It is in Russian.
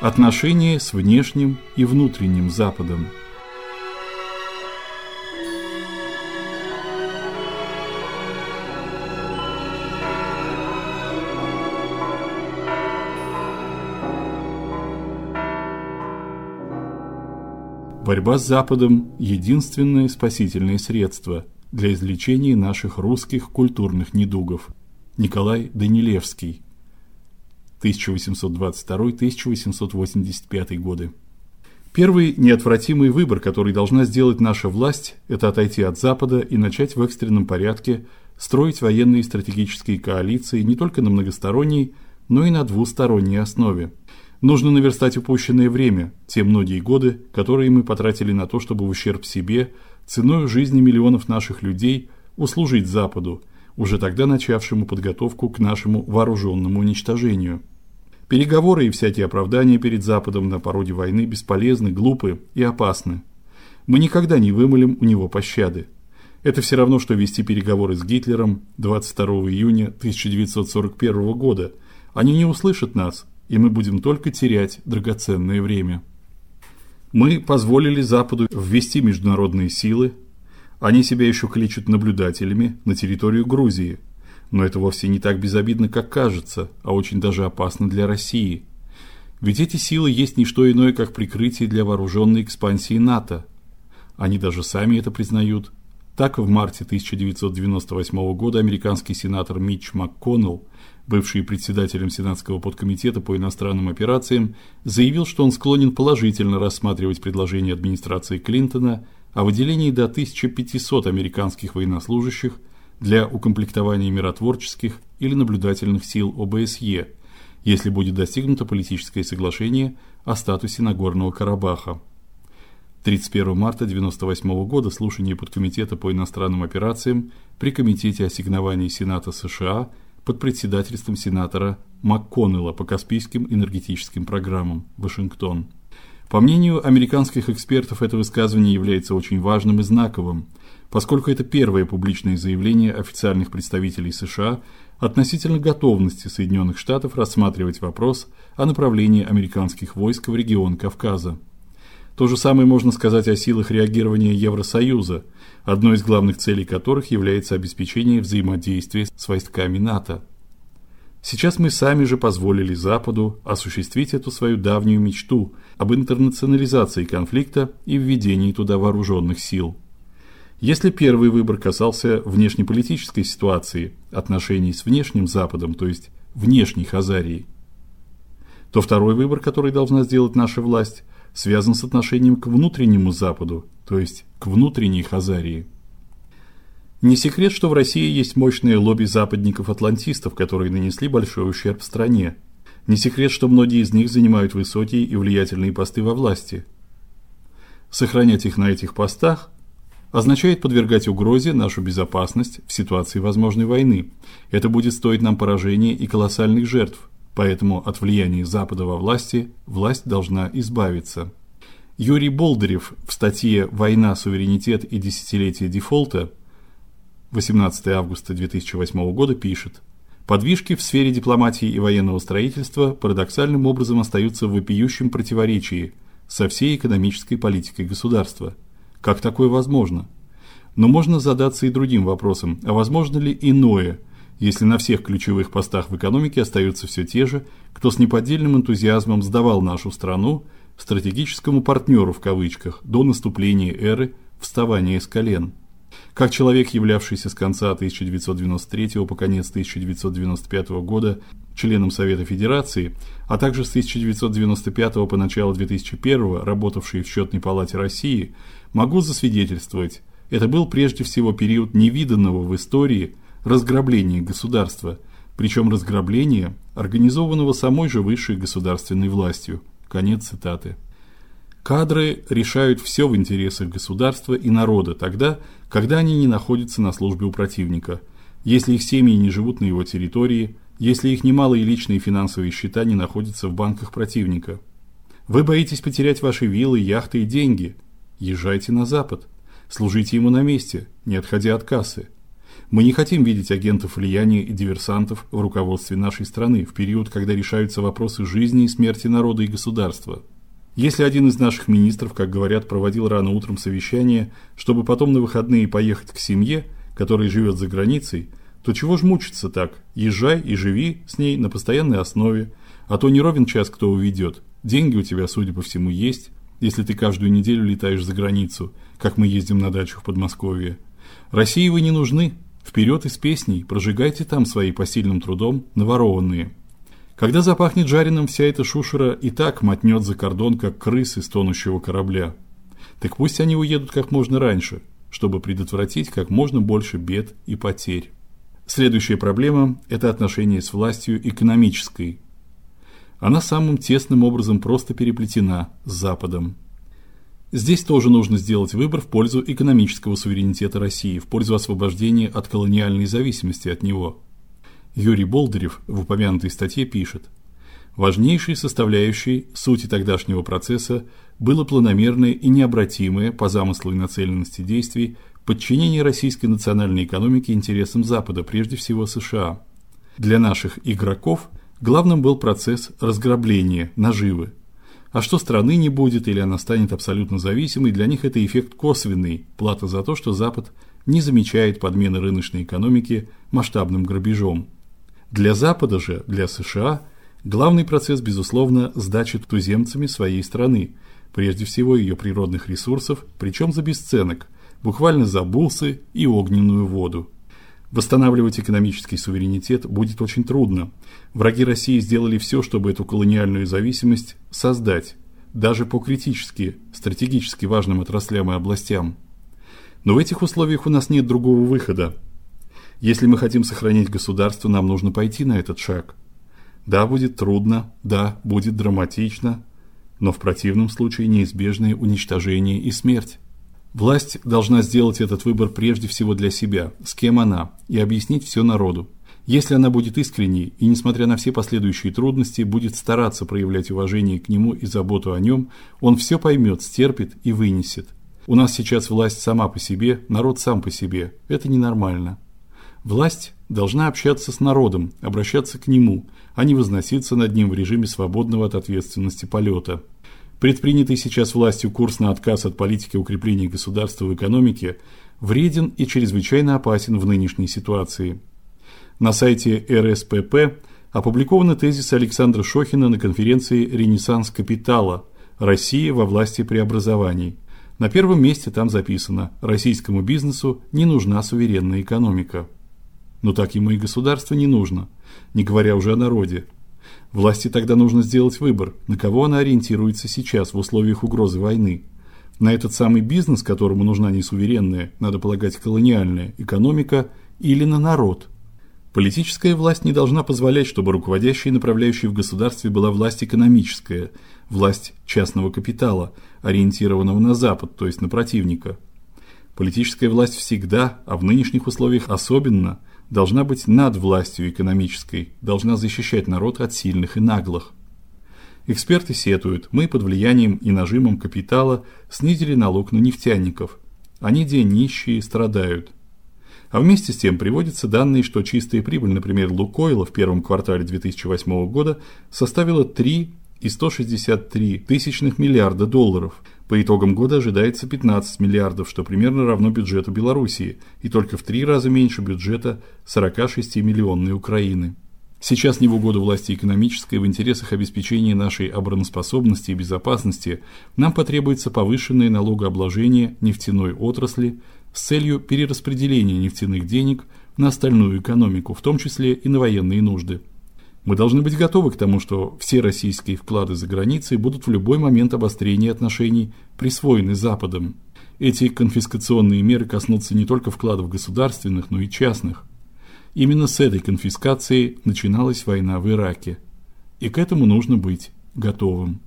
Отношения с внешним и внутренним Западом. Борьба с Западом единственное спасительное средство для излечения наших русских культурных недугов. Николай Данилевский 1822-1885 годы. Первый неотвратимый выбор, который должна сделать наша власть это отойти от Запада и начать в экстренном порядке строить военные и стратегические коалиции не только на многосторонней, но и на двусторонней основе. Нужно наверстать упущенное время, те многие годы, которые мы потратили на то, чтобы в ущерб себе, ценой жизни миллионов наших людей, услужить Западу, уже тогда начавшему подготовку к нашему вооруженному уничтожению. Переговоры и всякие оправдания перед Западом на породе войны бесполезны, глупы и опасны. Мы никогда не вымолим у него пощады. Это все равно что вести переговоры с Гитлером 22 июня 1941 года. Они не услышат нас, и мы будем только терять драгоценное время. Мы позволили Западу ввести международные силы. Они себя еще кличут наблюдателями на территорию Грузии. Но это вовсе не так безобидно, как кажется, а очень даже опасно для России. Ведь эти силы есть не что иное, как прикрытие для вооруженной экспансии НАТО. Они даже сами это признают. Так в марте 1998 года американский сенатор Митч МакКоннелл бывший председателем Сенатского подкомитета по иностранным операциям, заявил, что он склонен положительно рассматривать предложение администрации Клинтона о выделении до 1500 американских военнослужащих для укомплектования миротворческих или наблюдательных сил ОБСЕ, если будет достигнуто политическое соглашение о статусе Нагорного Карабаха. 31 марта 98 года слушание подкомитета по иностранным операциям при комитете ассигнований Сената США под председательством сенатора МакКоннелла по Каспийским энергетическим программам, Вашингтон. По мнению американских экспертов, это высказывание является очень важным и знаковым, поскольку это первое публичное заявление официальных представителей США относительно готовности Соединенных Штатов рассматривать вопрос о направлении американских войск в регион Кавказа. То же самое можно сказать о силах реагирования Евросоюза, одной из главных целей которых является обеспечение взаимодействия с войсками НАТО. Сейчас мы сами же позволили Западу осуществить эту свою давнюю мечту об интернационализации конфликта и введении туда вооруженных сил. Если первый выбор касался внешнеполитической ситуации, отношений с внешним Западом, то есть внешней Хазарией, то второй выбор, который должна сделать наша власть, связан с отношением к внутреннему Западу, то есть к внутренней Хазарии. Не секрет, что в России есть мощное лобби западников-атлантистов, которые нанесли большой ущерб стране. Не секрет, что многие из них занимают высокие и влиятельные посты во власти. Сохранять их на этих постах означает подвергать угрозе нашу безопасность в ситуации возможной войны. Это будет стоить нам поражения и колоссальных жертв. Поэтому от влияния Запада во власти власть должна избавиться. Юрий Болдырев в статье Война, суверенитет и десятилетие дефолта 18 августа 2008 года пишет: Подвижки в сфере дипломатии и военного строительства парадоксальным образом остаются в вопиющем противоречии со всей экономической политикой государства. Как такое возможно? Но можно задаться и другим вопросом: а возможно ли иное? если на всех ключевых постах в экономике остаются все те же, кто с неподдельным энтузиазмом сдавал нашу страну стратегическому партнеру в кавычках до наступления эры вставания с колен. Как человек, являвшийся с конца 1993 по конец 1995 года членом Совета Федерации, а также с 1995 по начало 2001 работавший в счетной палате России, могу засвидетельствовать, это был прежде всего период невиданного в истории разграбление государства, причем разграбление, организованного самой же высшей государственной властью. Конец цитаты. Кадры решают все в интересах государства и народа тогда, когда они не находятся на службе у противника. Если их семьи не живут на его территории, если их немалые личные финансовые счета не находятся в банках противника. Вы боитесь потерять ваши виллы, яхты и деньги. Езжайте на запад. Служите ему на месте, не отходя от кассы. Мы не хотим видеть агентов влияния и диверсантов в руководстве нашей страны в период, когда решаются вопросы жизни и смерти народа и государства. Если один из наших министров, как говорят, проводил рано утром совещание, чтобы потом на выходные поехать к семье, которая живет за границей, то чего ж мучиться так? Езжай и живи с ней на постоянной основе, а то не ровен час кто уведет. Деньги у тебя, судя по всему, есть, если ты каждую неделю летаешь за границу, как мы ездим на дачу в Подмосковье. России вы не нужны. Вперед из песней, прожигайте там свои посильным трудом наворованные. Когда запахнет жареным, вся эта шушера и так мотнет за кордон, как крысы с тонущего корабля. Так пусть они уедут как можно раньше, чтобы предотвратить как можно больше бед и потерь. Следующая проблема это отношение с властью экономической. Она самым тесным образом просто переплетена с Западом. Здесь тоже нужно сделать выбор в пользу экономического суверенитета России, в пользу освобождения от колониальной зависимости от него. Юрий Болдырев в упомянутой статье пишет: Важнейшей составляющей сути тогдашнего процесса было планомерное и необратимое по замыслу и нацеленности действий подчинение российской национальной экономики интересам Запада, прежде всего США. Для наших игроков главным был процесс разграбления, наживы. А что страны не будет или она станет абсолютно зависимой, для них это эффект косвенный, плата за то, что Запад не замечает подмены рыночной экономики масштабным грабежом. Для Запада же, для США, главный процесс безусловно сдача туземцами своей страны, прежде всего ее природных ресурсов, причем за бесценок, буквально за бусы и огненную воду. Восстанавливать экономический суверенитет будет очень трудно. Враги России сделали все, чтобы эту колониальную зависимость создать, даже по критически, стратегически важным отраслям и областям. Но в этих условиях у нас нет другого выхода. Если мы хотим сохранить государство, нам нужно пойти на этот шаг. Да, будет трудно, да, будет драматично, но в противном случае неизбежное уничтожение и смерть. Власть должна сделать этот выбор прежде всего для себя, с кем она, и объяснить все народу. Если она будет искренней и несмотря на все последующие трудности будет стараться проявлять уважение к нему и заботу о нем, он все поймет, стерпит и вынесет. У нас сейчас власть сама по себе, народ сам по себе. Это ненормально. Власть должна общаться с народом, обращаться к нему, а не возноситься над ним в режиме свободного от ответственности полета. Предпринятый сейчас властью курс на отказ от политики укрепления государства в экономике вреден и чрезвычайно опасен в нынешней ситуации. На сайте РСПП опубликованы тезисы Александра Шохина на конференции Ренессанс капитала. Россия во власти преобразований. На первом месте там записано: российскому бизнесу не нужна суверенная экономика. Но так ему и государство не нужно, не говоря уже о народе. Власти тогда нужно сделать выбор, на кого она ориентируется сейчас в условиях угрозы войны. На этот самый бизнес, которому нужна не суверенная, надо полагать, колониальная экономика или на народ. Политическая власть не должна позволять, чтобы руководящей и направляющей в государстве была власть экономическая, власть частного капитала, ориентированного на запад, то есть на противника. Политическая власть всегда, а в нынешних условиях особенно, должна быть над властью экономической, должна защищать народ от сильных и наглых. Эксперты сетуют: мы под влиянием и нажимом капитала снизили налог на нефтяников. Они день нищие страдают. А вместе с тем приводятся данные, что чистая прибыль, например, Лукойла в первом квартале 2008 года составила 3 и 163 тысячных миллиарда долларов. По итогам года ожидается 15 миллиардов, что примерно равно бюджету Белоруссии, и только в три раза меньше бюджета 46-миллионной Украины. Сейчас не в угоду власти экономической, в интересах обеспечения нашей обороноспособности и безопасности нам потребуется повышенное налогообложение нефтяной отрасли с целью перераспределения нефтяных денег на остальную экономику, в том числе и на военные нужды. Мы должны быть готовы к тому, что все российские вклады за границей будут в любой момент обострения отношений присвоены Западом. Эти конфискационные меры коснутся не только вкладов государственных, но и частных. Именно с этой конфискацией начиналась война в Ираке. И к этому нужно быть готовым.